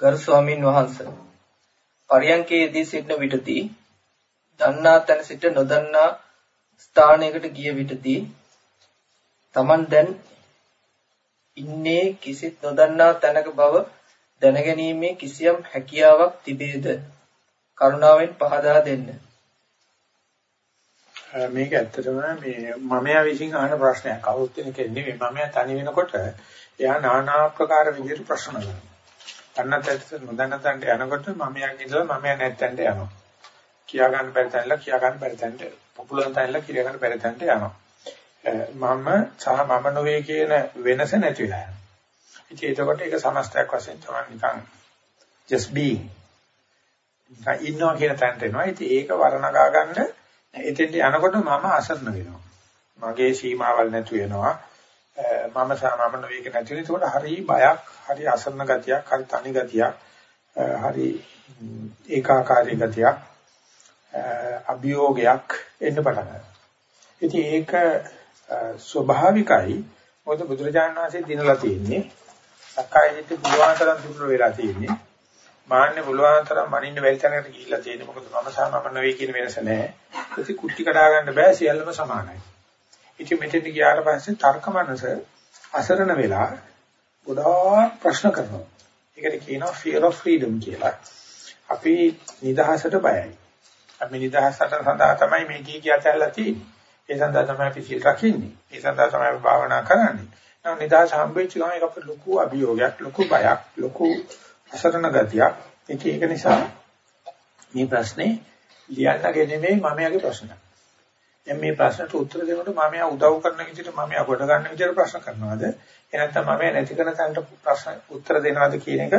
ගරු ස්වාමින් වහන්සේ පරියන්කේදී සිටින විටදී දන්නා තැන සිට නොදන්නා ස්ථානයකට ගිය විටදී Taman දැන් ඉන්නේ කිසිත් නොදන්නා තැනක බව දැනගැනීමේ කිසියම් හැකියාවක් තිබේද කරුණාවෙන් පහදා දෙන්න. මේක ඇත්තටම මේ මමයා විසින් අහන ප්‍රශ්නයක්. කවුරුත් කෙනෙක් නෙවෙයි. මමයා තනි වෙනකොට එයා নানা ආකාර විදිහට ප්‍රශ්න කරනවා. තන්නතට නොදන්න තැනට යනකොට මමයාගේ ඉඳලා මමයා නැත්තැනට යනවා. කියා ගන්න බැරි තැනලා කියා ගන්න බැරි තැනට පොපුලර් තැනලා කියා ගන්න බැරි තැනට යනවා. මම සහ මම නොවේ කියන වෙනස නැති වෙලා යනවා. ඉතින් එතකොට ඒක සමස්තයක් වශයෙන් තමයි නිකන් just being. නිකන් ඉන්නවා කියන තැනට එනවා. ඉතින් ඒක වර්ණගා ගන්න එතෙන්ට යනකොට මම අසරණ වෙනවා. මගේ සීමාවල් නැතු වෙනවා. මම සහ මම නොවේක නැති වෙන. ඒකට හරි බයක්, හරි අසරණ ගතියක්, හරි තනි ගතියක්, හරි ඒකාකාරී ගතියක්, අභියෝගයක් එන්න පටන් ගන්නවා. ඉතින් ඒක ස්වභාවිකයි. මොකද බුදුරජාණන් වහන්සේ දිනලා තියෙන්නේ සක්කාය දිට්ඨි පුළුවන් තරම් දුර්වල වෙලා තියෙන්නේ. මාන්නේ පුළුවන් තරම් මනින්න බැරි තැනකට ගිහිල්ලා තියෙන්නේ. මොකද මම සහ මම නෙවෙයි කියන වෙනස නැහැ. ඉතින් කුටි කඩා ගන්න බෑ සියල්ලම සමානයි. ඉතින් මෙතෙන්ට ගියාට පස්සේ තර්ක මනස අසරණ වෙලා ගොඩාක් ප්‍රශ්න කරනවා. ඒකට කියනවා fear of freedom කියලා. අපි නිදහසට බයයි. අපි නිදහසට සඳහා තමයි මේ කී කියතැල්ලා තියෙන්නේ. ඒ සඳහා තමයි අපි සිල් රකින්නේ. ඒ සඳහා තමයි අපි භාවනා කරන්නේ. නමුත් නිදහස හම්බෙච්ච ගමන් ඒක අපිට ලොකු අභියෝගයක්, ලොකු බයක්, ලොකු අසරණ ගතියක්. ඒක ඒක නිසා මේ ප්‍රශ්නේ ලියන්නගේ නෙමෙයි මමයාගේ ප්‍රශ්නයක්. දැන් මේ ප්‍රශ්නට උත්තර දෙනකොට මමයා උදව් කරන විදිහට මමයා කොට ගන්න විදිහට ප්‍රශ්න කරනවාද? එහෙ නැත්නම් මමයා නැති කරන තැනට ප්‍රශ්න උත්තර දෙනවද කියන එක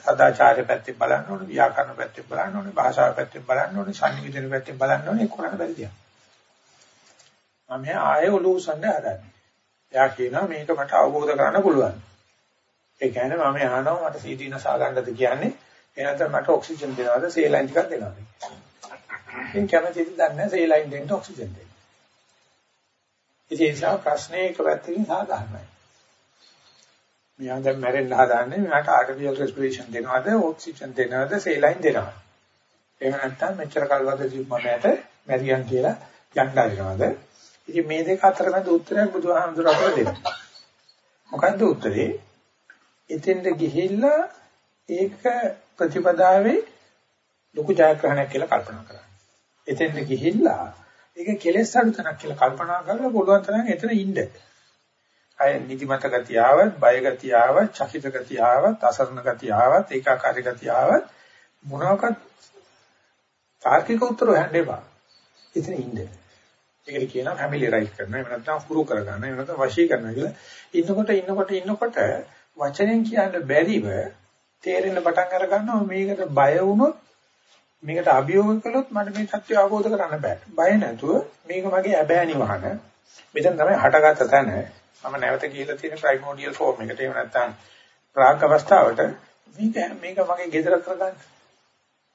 සදාචාරය පැත්තෙන් බලන්න ඕනේ, ව්‍යාකරණ පැත්තෙන් බලන්න ඕනේ, භාෂාව පැත්තෙන් බලන්න ඕනේ, සංනිවිදන පැත්තෙන් බලන්න ඕනේ, ඒක කරන්න බැරි දෙයක්. මම ආයේ ඔලුව සඳ හදන්නේ. එයා කියනවා මේක මට අවබෝධ කරගන්න පුළුවන්. ඒ කියන්නේ මම අහනවා මට සීටි නසා ගන්නද කියන්නේ එනතර මට ඔක්සිජන් දෙනවද සේලයින් ටිකක් දෙනවද ඉතින් කැමතිද දන්නේ සේලයින් දෙන්න ඔක්සිජන් දෙන්න. ඉතින් ඒ නිසා ප්‍රශ්නේ එක පැත්තකින් සාධාරණයි. මෙයා දැන් මැරෙන්න හදාන්නේ මෙයාට ආර්ටිෆිෂල් රෙස්පිරේෂන් දෙනවද ඔක්සිජන් දෙනවද සේලයින් දෙනවද? එහෙම නැත්නම් මෙච්චර කල්වද ජීවමයට මැරියන් කියලා යන්න හදනවද? ඉතින් මේ දෙක අතර මැද උත්තරයක් බුදුහාමුදුර අපට දෙනවා මොකද්ද උත්තරේ? එතෙන්ද ගිහිල්ලා ඒක ප්‍රතිපදාවේ ලොකු ජයග්‍රහණයක් කියලා කල්පනා කරන්න. එතෙන්ද ගිහිල්ලා ඒක කෙලෙස් අඩු තැනක් කියලා කල්පනා කරලා පුළුවන් තරම් එතන ඉන්න. අය නිදිමත ගතිය ආවත්, බය ගතිය ආවත්, චකිත ගතිය ආවත්, අසරණ ගතිය ආවත්, ඒකාකාරී ගතිය ආවත් මොනවාකට තාර්කික උත්තර හොයන්න එපා. එතන ඉන්න. ඒකට කියනවා ෆැමිලි රයිට් කරනවා. එහෙම නැත්නම් හුරු කරගන්න. එහෙම නැත්නම් වශී කරනවා කියලා. ඉන්නකොට ඉන්නකොට ඉන්නකොට වචනෙන් කියන්න බැරිව තේරෙන පටන් අර ගන්නවා මේකට බය වුණොත් මේකට අභියෝග කළොත් මට මේ සත්‍ය අවබෝධ කරගන්න බෑ. බය නැතුව මේක මගේ ඇබෑනි වහන. මෙතන තමයි හටගත්ත තැන. මම නැවත ගිහිල්ලා තියෙන ප්‍රයිමෝඩියල් ෆෝම් එකට. එහෙම නැත්නම් ප්‍රාග් අවස්ථාවට මේක මේක මගේ ගෙදර කරගන්න.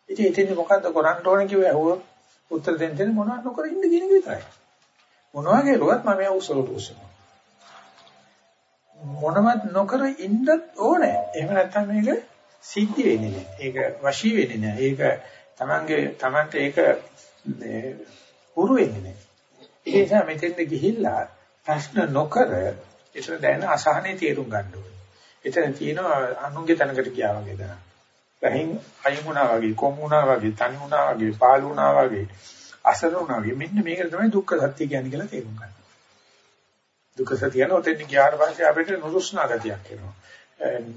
ඉතින් ඉතින් මොකද්ද කරන්න ඕනේ කිව්ව ඇහුවොත් උත්තර දෙන්න දෙන්න මොනවද නොකර ඉන්න කියන එක විතරයි. මොනවා කරුවත් මම ඒ උසලට උසනවා. මොනවත් නොකර ඉන්නත් ඕනේ. එහෙම නැත්නම් මේක සිද්ධ වෙන්නේ නැහැ. ඒක වශී වෙන්නේ නැහැ. ඒක Tamange Tamante ඒක හුරු වෙන්නේ නැහැ. ඒ නිසා මෙතෙන්ද ගිහිල්ලා ප්‍රශ්න නොකර ඒතර දැන අසහනේ තේරුම් ගන්න ඕනේ. එතන තියෙනවා අනුන්ගේ තැනකට ගියා වගේ දා. රහින් අයින් වුණා වගේ, කොම් වුණා වගේ, තනි වුණා වගේ, පාළු වුණා වගේ, අසර වුණා වගේ. මෙන්න මේක තමයි දුක්ඛ සත්‍ය කියන්නේ කියලා තේරුම් ගන්න. දුක සතියන ඔතෙන් ගියාට පස්සේ අපිට නුරුස්නා ගතියක් එනවා.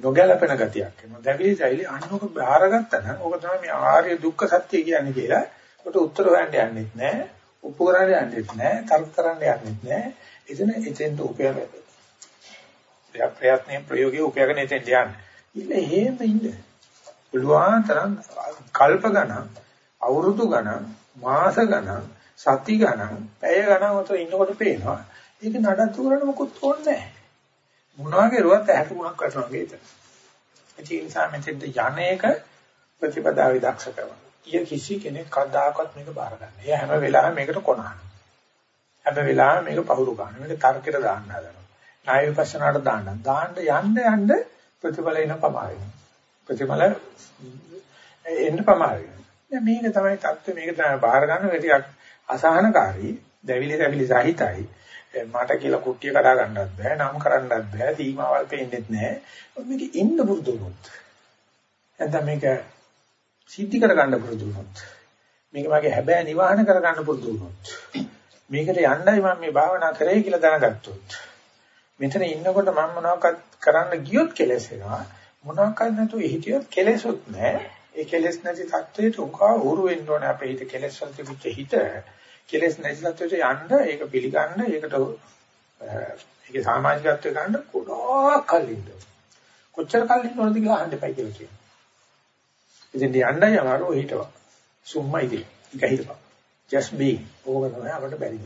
නොගැලපෙන ගතියක් එනවා. දැවිලි දැවිලි අන්නක බාරගත්තා නම් ඕක තමයි මේ ආර්ය දුක්ඛ සත්‍ය කියන්නේ කියලා. කොට උත්තර හොයන්න යන්නෙත් නැහැ. උපු කරන්න යන්නෙත් නැහැ. තර්ක කරන්න යන්නෙත් නැහැ. එතන එතෙන්ට උපයන ප්‍රයත්නයේ ප්‍රයෝගයේ උපයගෙන එතෙන්ට යන්න. ඉන්න හේම ඉන්න. පුළුවන් තරම් කල්ප ගණන් අවුරුදු ගණන් මාස ගණන් සති ගණන් පැය ගණන් උතර ඉන්නකොට පේනවා ඒක නඩත්තු කරන්න මොකුත් ඕනේ නැහැ. මොනවා කරුවත් ඇහැට මුණක් වටනවා වගේ ඒක. ඒ නිසා මෙතෙන්ද යන්නේක ප්‍රතිපදාවේ දක්ෂකම. ඊය කිසි කෙනෙක් කවදාකවත් මේක බාර ගන්න. එයා හැම වෙලාවෙම මේකට කොනහන. හැම වෙලාවෙම මේක පහුරු ගන්න. මේක තර්කයට දාන්න හදනවා. ණය විපස්සනාට දාන්න. දාන්න යන්න යන්න ප්‍රතිඵල එන පමාවෙනවා. ප්‍රතිඵල එන්න ප්‍රමාණය. දැන් මේක තමයි தත්ත්වය මේක තමයි බාහිර ගන්න එක ටිකක් අසහනකාරී, දැවිලි දැවිලි සහිතයි. මට කියලා කුට්ටිය කඩා ගන්නත් බෑ, නම් කරන්නත් බෑ, සීමාවල් පෙන්නේත් නෑ. මේක ඉන්න පුරුදු වුණොත්. නැත්නම් මේක සිද්ධි කර ගන්න පුරුදු වුණොත්. මේක මගේ හැබෑ නිවහන කර ගන්න පුරුදු වුණොත්. මේකට යන්නයි මම මේ භාවනා කරේ කියලා දැනගත්තොත්. මෙතන ඉන්නකොට මම මොනවක්වත් කරන්න ගියොත් කෙලස් වෙනවා. මොනවාක්වත් නැතුව හිටියොත් කෙලෙසොත් නැහැ. ඒ කෙලෙස් නැති තත්ත්වයට උකා උරු වෙන්න ඕනේ අපේ හිත කෙලෙස් වල තිබිච්ච හිත කෙලෙස් නැති තත්ත්වයට යන්න ඒක පිළිගන්න ඒකට ඒකේ සමාජිකත්වය ගන්න කොඩා කලින්ද කොච්චර කලින් වලද කියලා අහන්න එපයි කියලා කියනවා. ඉතින් යන්නයි අමාරු හිටව. සුම්මයි ඉතින්. ඒක හිටපන්. just be. ඕක තමයි අපිට බැරි.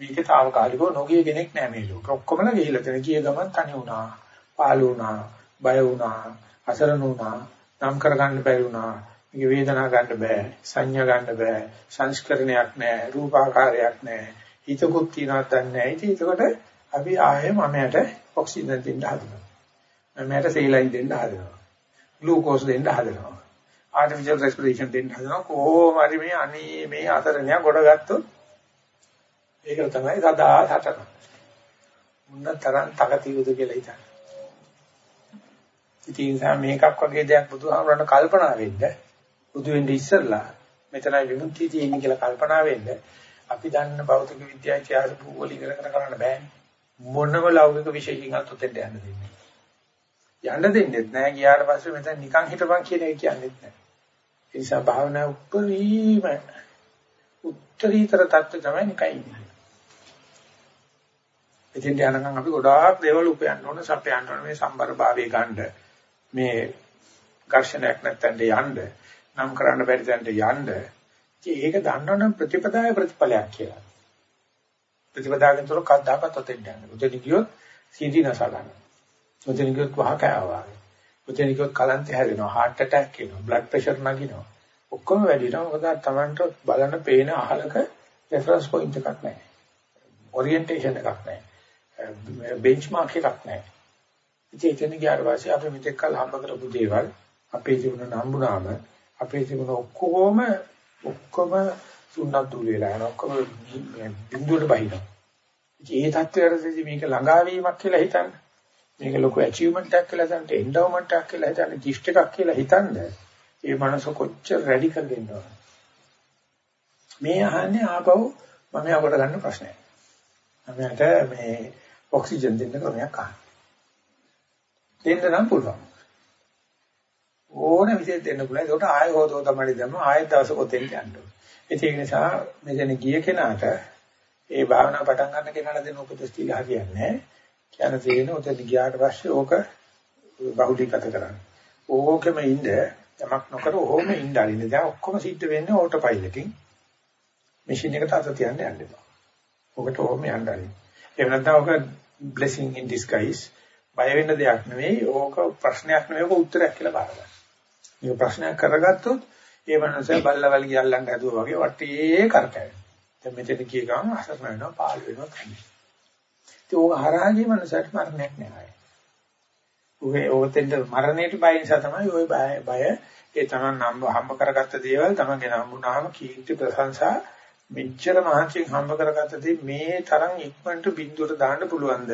මේකේ తాවකාලිකව නොගිය කෙනෙක් නෑ මේ ලෝකෙ. ඔක්කොමලා ගිහිල්ලා තන ගිය ගමන් තනි වුණා. පාළු වුණා, බය වුණා, අසරණ වුණා, නම් කරගන්න බැරි වුණා. මේක වේදනා ගන්න බෑ, සංඥා ගන්න බෑ, සංස්කරණයක් නෑ, රූපාකාරයක් නෑ. හිතකුත් තියනවත් නැහැ. ඉතින් ඒකට අපි ආයෙ මමයට ඔක්සිජන් දෙන්න හදනවා. මමයට සීලයින් දෙන්න හදනවා. ග්ලූකෝස් දෙන්න හදනවා. ආර්ටිෆිෂල් රෙස්පිරේෂන් දෙන්න හදනවා. කොහොම හරි මේ අනී මේ අතරණිය ගොඩ ගත්තොත් ඒක තමයි සදා සටන. මුන්න තරම් තකතිරුද කියලා හිතන්න. ඉතින් ඒ නිසා මේකක් වගේ දෙයක් බුදුහාමරණ කල්පනා වෙන්න බුදු වෙන්න ඉස්සෙල්ලා මෙතනයි විමුක්තිය තියෙන්නේ කියලා කල්පනා වෙන්න අපි දන්න භෞතික විද්‍යාව ඉතිහාස භූගෝල ඉගෙන ගන්න කරන්න බෑනේ මොනම ලෞකික විශේෂකින්වත් උතෙන්ට යන්න දෙන්නේ යන්න දෙන්නේ නැහැ ගියාට පස්සේ මෙතන නිකන් හිටපන් කියන එක කියන්නේ නැහැ ඒ නිසා භාවනා උපරිම උත්තරීතර தත්ත්ව තමයි නිකන් ඉන්නේ. එතෙන්ට යනකම් අපි ගොඩාක් දේවල් උපයන්න ඕන සපයන්න ඕන මේ සම්බර භාවයේ ගන්න. මේ ඝර්ෂණයක් නැත්තඳ යන්න. නම් කරන්න බැරි තැනට යන්න ඒක දන්නවනම් ප්‍රතිපදාවේ ප්‍රතිඵලයක් කියලා. ප්‍රතිපදාවෙන් තොර කද්දාකත් ඔතෙන් යන්න. ඔතෙන් ගියොත් සීදී නසා ගන්න. ඔතෙන් ගියොත් වහකෑවා. ඔතෙන් ගියොත් කලන්තය හැදෙනවා, heart attack එනවා, blood pressure නගිනවා. ඔක්කොම වැඩි වෙනවා. මොකද Tamanට බලන්න පේන අහලක reference point එකක් නැහැ. orientation එකක් නැහැ. benchmark එකක් නැහැ. ඉතින් එතන ගියාට පස්සේ අපි මෙතෙක් කල් හම්බ කරපු දේවල් අපේ ජීවන නම්බුනාම අපේ ජීවන ඔක්කොම ඔක්කොම සුන්නත් දුල වෙලා යන ඔක්කොම බිඳුවට බහිනවා. ඉතින් ඒ தත්ත්වයටදී මේක ළඟා වීමක් කියලා හිතන්න. මේක ලොකු ඇචීව්මන්ට් එකක් කියලා හිතන්න, එන්ඩෝවමන්ට් එකක් කියලා හිතන්න, ගිෆ්ට් එකක් කියලා හිතන්න. ඒ මනස කොච්චර රැඩිකල් වෙනවද? මේ අහන්නේ ආපහු මම යකට ගන්න ප්‍රශ්නයක්. මමයට මේ ඔක්සිජන් දෙන්න ක්‍රමයක් අහන්න. දෙන්න නම් පුළුවන්. ඕන විදිහට දෙන්න පුළුවන්. ඒකට ආයෙ හොතෝ තමයි දැම්ම ආයෙ දවසක ඔතෙන් යන්න ඕනේ. ඒක නිසා මෙතන ගිය කෙනාට ඒ භාවනා පටන් ගන්න කෙනාට දෙන උපදෙස් ටික හරියන්නේ නැහැ. කියන තේරෙන ඔතෙන් ගියාට පස්සේ ඕක බහුලීගත කරන්න. ඕකෙම ඉන්න යමක් නොකර ඕම ඉන්න අරින්න. දැන් ඔක්කොම සිද්ධ වෙන්නේ ඕටෝ පයිලට්ින්. මැෂින් එකට අත තියන්න යන්න එපා. ඔකට ඕම යන්න අරින්න. එහෙම නැත්නම් ඔක blessing in disguise බය වෙන්න දෙයක් නෙවෙයි. ඕක ප්‍රශ්නයක් නෙවෙයි. ඕක උත්තරයක් කියලා බාරගන්න. මේක ප්‍රශ්නයක් කරගත්තොත් ඒ මනස බල්ලවල් ගියල්ලන් ඇදුවා වගේ වටේ කරකැවෙනවා. දැන් මෙතන කිය ගමන් අසරණ වෙනවා, පාළු වෙනවා තමයි. ඉතින් ඕක හරහාගේ මනසට මරණයක් නෑ. ඔය ඕතෙන්ද මරණයට බය නිසා තමයි ওই බය ඒ තමන් නම් හම්බ කරගත්ත දේවල් තමන්ගේ නම්බුනාම කීර්ති ප්‍රශංසා මෙච්චර මහන්සියෙන් හම්බ කරගත්ත දේ මේ තරම් ඉක්මනට බින්දුවට දාන්න පුළුවන්ද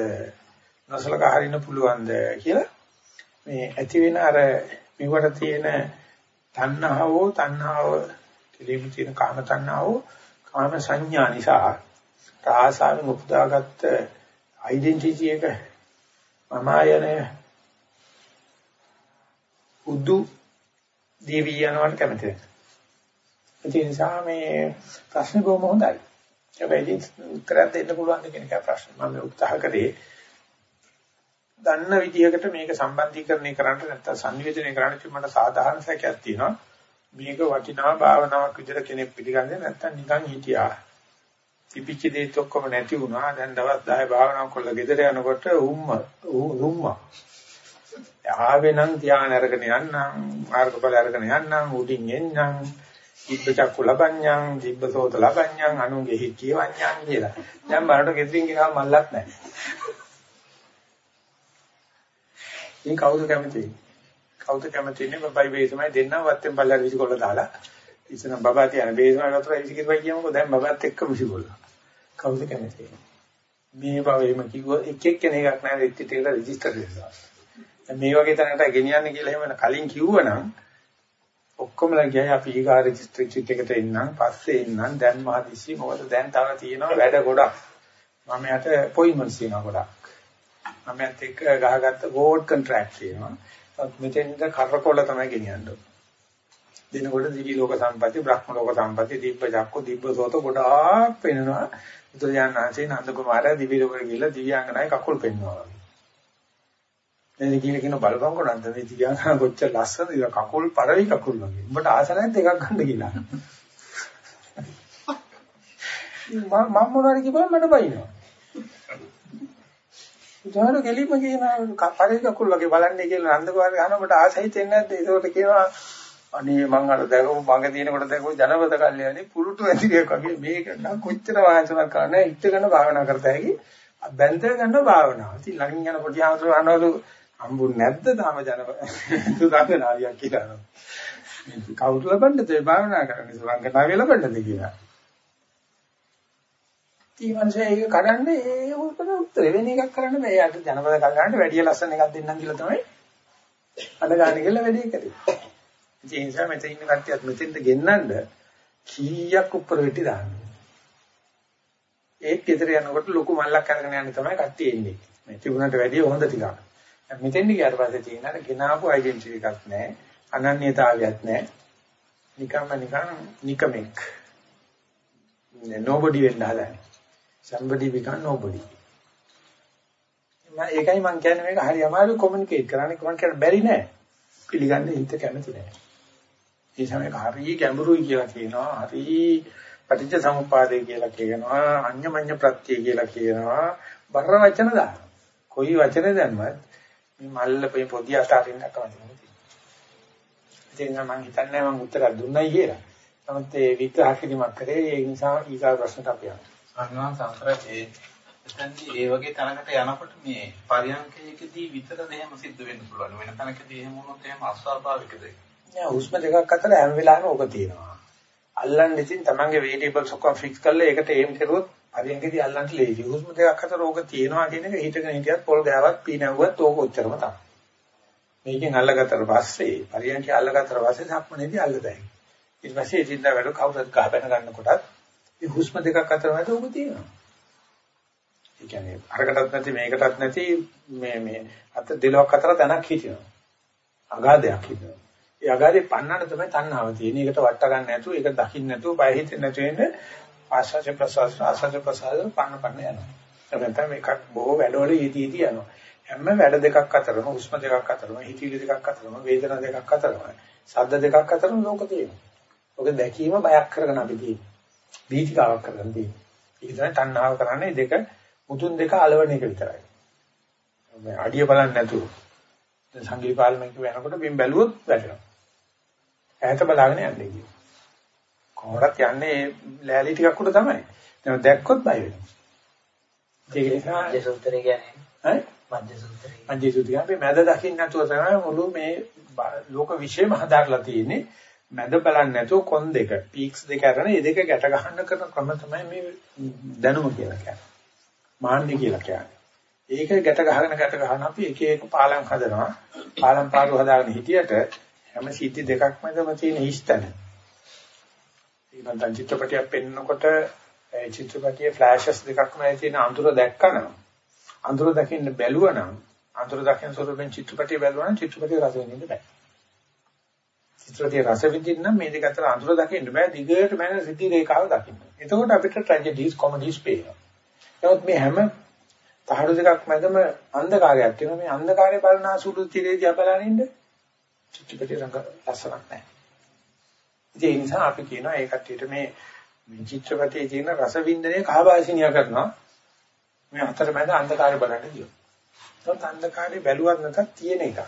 නොසලකා හරින්න පුළුවන්ද කියලා මේ ඇති වෙන අර මෙවට තියෙන තණ්හාවෝ තණ්හාව කෙලෙම තියෙන කාම තණ්හාවෝ කාම සංඥා නිසා රාසාවෙන් උපදාගත්ත ඩෙන්ටිටි එක මම ආයන උදු දේවී යනවට කැමති නැහැ. ඒ නිසා මේ ප්‍රශ්නේ බොහොම හොඳයි. හැබැයි උත්තරයක් දෙන්න පුළුවන් කියන එක ප්‍රශ්න. මම උත්සාහ කරේ දන්න විදිහකට මේක සම්බන්ධීකරණය කරන්න නැත්නම් සංයෝජනය කරන්න කිව්ව මට සාධාරණ සැකයක් තියෙනවා. මේක වටිනා භාවනාවක් විදිහට කෙනෙක් පිළිගන්නේ නැත්නම් නිකන් හිටියා. තිබිච්ච දේත් ඔක්කොම නැති වුණා. දැන් දවස් 10 භාවනාවක් කරලා ගෙදර යනකොට උම්ම උම්මා. ආවෙනම් ධ්‍යාන අරගෙන යන්නම්, මාර්ගඵල අරගෙන යන්නම්, උඩින් එන්නම්, දිබ්බ චක්කු ලබඤ්ඤං, දිබ්බ සෝත ලබඤ්ඤං, අනුගේ හි කියවඤ්ඤං කියලා. දැන් බලන්න ගෙදරින් ගිහම මල්ලක් නැහැ. ඉතින් කවුද කැමති? කවුද කැමති ඉන්නේ? බබයි බේසමයි දෙන්නම. වත්තෙන් පල්ලට විසිකොල්ල දාලා. ඉස්සන බබා තියන බේසමයි වතුර විසිකිරුවා කියමුකෝ. දැන් බබාත් එක්කම විසිකොල්ල. කවුද කැමති? මේ බවෙම කිව්ව එක එක කෙනෙක් නැහැ ඉතින් ඒක රෙජිස්ටර් වෙනවා. මේ වගේ තැනකට ගෙනියන්න කියලා එහෙම කලින් කිව්වනම් ඔක්කොමලා ගියයි අපි ඊගා රෙජිස්ට්‍රේෂන් එකට එන්නම්. පස්සේ එන්නම්. දැන් මහදිසි මොකද දැන් තව තියෙනවා වැඩ ගොඩක්. මම යට අපොයින්ට්මන්ට්ස් තියෙනවා ගොඩක්. මම යත් එක්ක ගහගත්ත බෝඩ් කොන්ට්‍රැක්ට් තියෙනවා මෙතෙන්ද කරකොල තමයි ගෙනියන්නේ දිනකොට දිවි ලෝක සම්පatti බ්‍රහ්ම ලෝක සම්පatti දීප්ප චක්ක දීප්ප සෝත ගොඩාක් පෙන්නවා බුදුජානනාංශේ නන්ද කුමාරයා දිවි ලෝකෙ ගිහිල්ලා දිව්‍යාංගනායි කකුල් පෙන්නවා දැන් කියලා කියන බලපංකො නැද්ද මේ තියාගෙන කොච්චර ලස්සනද ඒක කකුල් පරවි කකුල් වගේ. උඹට ආස නැද්ද එකක් ගන්න කියලා. මම මොනවාරි කිව්වම මට බයිනවා. උදාහරණ කෙලිම කියන පරවි කකුල් වගේ බලන්නේ කියලා නන්දකුමාරේ අහන ඔබට ආස හිතෙන්නේ නැද්ද? ඒකට කියනවා අනේ මං අර දැකපු මඟ තියෙනකොට දැකපු ජනපද කල්යනේ පුරුටු ඇතිරියක් වගේ මේක නම් කොච්චර වාසනාවක් කරන්නේ ඉච්චගෙන භාවනා කරත හැකි බැන්තර ගන්න භාවනාව. ඉතින් ළඟින් යන පොඩි ආමතුරු අනවලු හම්බුනේ නැද්ද තාම ජන සුගංගනාලියක් කියලා. කවුරු ලබන්නද ඒ භාවනා කරන්නේ සුගංගනාලිය ලබන්නද කියලා. ඊවන්සේ ඒක කරන්නේ ඒ උත්තර උත්තර වෙන එකක් කරන්න බෑ. යාට ජනපද කල්ලාන්ට වැඩි ලස්සන එකක් දෙන්නම් කියලා තමයි අද ගන්න කියලා වැඩි කරේ. ඒ නිසා මෙතන ඉන්න කට්ටියත් මෙතෙන්ට ගෙන්නන්න කීයක් උඩර වෙටි දාන්නේ. ඒත් ගෙදර යනකොට ලොකු මල්ලක් අරගෙන යන්න තමයි කට්ටිය එන්නේ. මේ තිබුණට වැඩිය හොඳ ටිකක්. මෙතෙන්දි ගියාට පස්සේ තියෙන අර ගෙනාවු ඩෙන්ටිටි එකක් නැහැ. අනන්‍යතාවයක් නැහැ. නිකම්ම නිකන් නිකමෙක්. nobody වෙන්න හදන්නේ. Somebody become nobody. මම ඒකයි මම කියන්නේ මේක හරි අමාරු කොමියුනිකේට් කරන්න කොහොමද කියලා බැරි නෑ. පිළිගන්න හිත කැමති නෑ. ඒ සමයක හරි ගැඹුරුයි කියලා කියනවා. හරි පටිච්ච සමුප්පාදේ කියලා කියනවා. අඤ්ඤමඤ්ඤ ප්‍රත්‍ය කියලා කියනවා. බර වචන දානවා. කොයි වචන දැම්මත් මේ මල්ලපේ පොඩි අතාරින්න කමති නෙමෙයි. ඉතින් මම හිතන්නේ මම උත්තර දුන්නයි කියලා. නමුත් ඒ විග්‍රහ කිරීමක් කරේ ඒ නිසා ඊගා ප්‍රශ්නට අපි යනවා. අනුන් සංස්කෘතයේ එතනදී ඒ වගේ තැනකට යනකොට මේ පරියන්කයකදී විතරද එහෙම සිද්ධ වෙන්න පුළුවන්. වෙන තැනකදී එහෙම වුණොත් එහෙම අස්වාභාවිකද? නෑ හුස්ම දෙකක් අතර හැම වෙලාවෙම ඕක තියෙනවා. අල්ලන්න ඉතින් තමන්ගේ වේරියබල්ස් ඔක්කොම ෆික්ස් කරලා ඒකට එම් කරුවොත් හරියන්කදී අල්ලන්න ලේසි. හුස්ම දෙකක් අතර ඕක තියෙනවා කියන එක හිතගෙන හිටියත් පොල් ගෑවත් පීනවුවත් ඕක උච්චරම තමයි. මේකෙන් අල්ලගත්තට පස්සේ හරියන්කේ අල්ලගත්තට පස්සේ සක්මනේදී අල්ලදැයි. ඊට පස්සේ ඉතින්දා වැඩ කවුරුත් ගහ බැන ගන්නකොටත් මේ හුස්ම දෙකක් අතර මැද ඕක තියෙනවා. ඒ කියන්නේ අරකටත් නැති මේකටත් නැති මේ මේ අත දෙලොක් අතර තැනක් හිටිනවා. අගාධයක් හිටිනවා. ඒ අගාධේ පන්නන්න තමයි තණ්හාව තියෙන්නේ. ඒකට වට ගන්න නැතුව, ඒක දකින්න නැතුව, බය හිතෙන්නේ නැතුව ඉන්නේ ආශාස ප්‍රසවාස ආශාස ප්‍රසවාස පන්න පන්න යනවා. ඒ නැත්නම් මේක බොහෝ වැඩවල ඊටි ඊටි යනවා. හැම වැඩ දෙකක් අතරම හුස්ම දෙකක් අතරම හිතවිලි දෙකක් අතරම වේදනා දෙකක් අතරම ශබ්ද දෙකක් අතරම ලෝක තියෙනවා. ඔක දැකීම බයක් කරගෙන අපි තියෙන්නේ. බීතිකාවක් කරගෙන තියෙන්නේ. ඒක තමයි තණ්හාව කරන්නේ දෙක මුතුන් දෙක අලවණ එක විතරයි. මේ අඩිය බලන්නේ නැතුව සංගීත පාලනය කියනකොට බිම් බැලුවොත් වැටෙනවා. ඈත බලාගෙන යන්නේ කියනවා. කොහොමවත් යන්නේ ලෑලි ටිකක් උඩ තමයි. දැන් දැක්කොත් බය වෙනවා. ඒක නිසා මජ්ජ සූත්‍රය කියන්නේ ඈ මජ්ජ සූත්‍රය. මජ්ජ සූත්‍රය අපි මැද දකින්න නැතුව තමයි මුළු මේ ලෝක විශ්ේම හදාarලා තියෙන්නේ. මැද බලන්නේ නැතුව කොන් දෙක, පීක්ස් දෙක අරන ඒ දෙක ගැට ගන්න කරන ක්‍රම තමයි මේ දැනුම කියලා කියන්නේ. මාන්නේ කියලා කියන්නේ. ඒක ගැට ගහගෙන ගැට ගහන අපි එක එක පාලම් හදනවා. පාලම් පාරු හදාගෙන හිටියට හැම සීටි දෙකක් මැදම තියෙන හිස්තන. ඊළඟ චිත්‍රපටයක් පෙන්නකොට ඒ චිත්‍රපටයේ ෆ්ලෑෂස් දෙකක්ම තියෙන අඳුර දැක්කනම් අඳුර දකින්න බැලුවනම් අඳුර දකින්න ස්වරූපෙන් චිත්‍රපටිය බැලුවනම් චිත්‍රපටිය රස විඳින්න බෑ. චිත්‍රපටිය රස විඳින්න නම් මේ දෙක අතර අඳුර දකින්න බෑ දිගට මම රිදි රේඛාව දකින්න. එතකොට අපිට ට්‍රැජඩිස් කොමඩිස් පේනවා. නමුත් මේ හැම තහඩු දෙකක් මැදම අන්ධකාරයක් තියෙනවා. මේ අන්ධකාරය බලන සුළු තිරේදී අපලනින්ද චිත්‍රපටිය රංග ලස්සනක් නැහැ. ඒ නිසා අපි කියනවා ඒ කට්ටියට මේ මේ චිත්‍රපටයේ තියෙන රස වින්දනය කහබාසිනිය කරනවා. මේ අතරමැද අන්ධකාරය බලන්න කියනවා. ඒත් අන්ධකාරය බැලුවත් නැතත් තියෙන එකක්.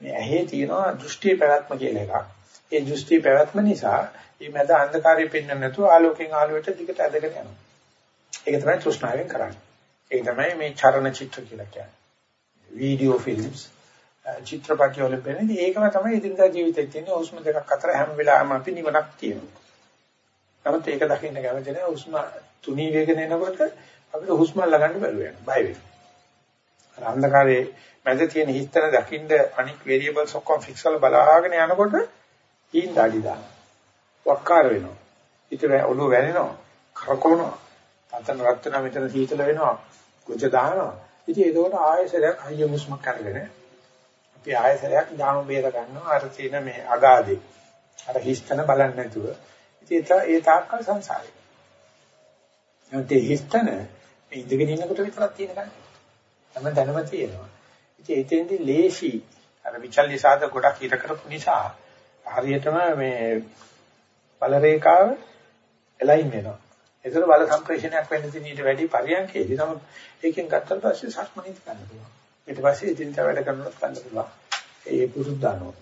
මේ ඇහි තියෙනවා දෘෂ්ටි පැවැත්ම කියලා එකක්. ඒ දෘෂ්ටි පැවැත්ම නිසා මේ මැද අන්ධකාරය පෙන්වන්න නැතුව ආලෝකයෙන් ආලෝකයට දිගට ඇදගෙන යනවා. ඒක තමයි තෘෂ්ණාවෙන් කරන්නේ. ඒක තමයි මේ චරණ චිත්‍ර කියලා කියන්නේ. වීඩියෝ ෆිල්ම්ස් චිත්‍රපටි වල පෙනෙන්නේ ඒකම තමයි ඉදින්දා ජීවිතේ තියෙන හුස්ම දෙකක් අතර හැම වෙලාවෙම අපි නිවනක් තියෙනවා. නමුත් ඒක දකින්න කැමති නැහැ හුස්ම තුනී වේගන එනකොට අපිට හුස්ම ළඟන්න බැරුව යනවා. බය වෙනවා. අර අන්ධකාරයේ මැද තියෙන හිස්තන දකින්න අනික් වේරියබල්ස් ඔක්කොම ෆික්ස් කරලා බලාගෙන යනකොට හීන් දාඩි දානවා. වක්කාර වෙනවා. හිත ඔළුව වැනෙනවා. කරකවනවා. අතන රත් වෙනවා මෙතන සීතල වෙනවා. කුජ දානවා. ඉතින් ඒකෝට ආයෙසරයක් හයිය මුස්මක් අරගෙන අපි ආයෙසරයක් ඥාන බේර ගන්නවා අර තියෙන මේ අගාදේ. අර හිස්තන බලන්නේ නැතුව. ඉතින් ඒ තාක්කල් සංසාරේ. නැත්නම් හිස්තන මේ ඉඳගෙන ඉන්නකොට විතරක් තියෙන ගන්නේ. තම දැනම තියෙනවා. ඉතින් එතෙන්දී ලේසි අර විචල්්‍ය සාධක ගොඩක් හිත කරපු නිසා හරියටම මේ බල රේඛාව එලයින් වෙනවා. ඒතර බල සම්ප්‍රේෂණයක් වෙන්න තියෙන ඊට වැඩි පරියන්කේදී නමුත් ඒකෙන් ගත්තට පස්සේ සක්මනීත් ගන්න පුළුවන්. ඊට පස්සේ ඉදින්ට වැඩ කරනවත් ගන්න පුළුවන්. ඒ පුරුද්දානෝ.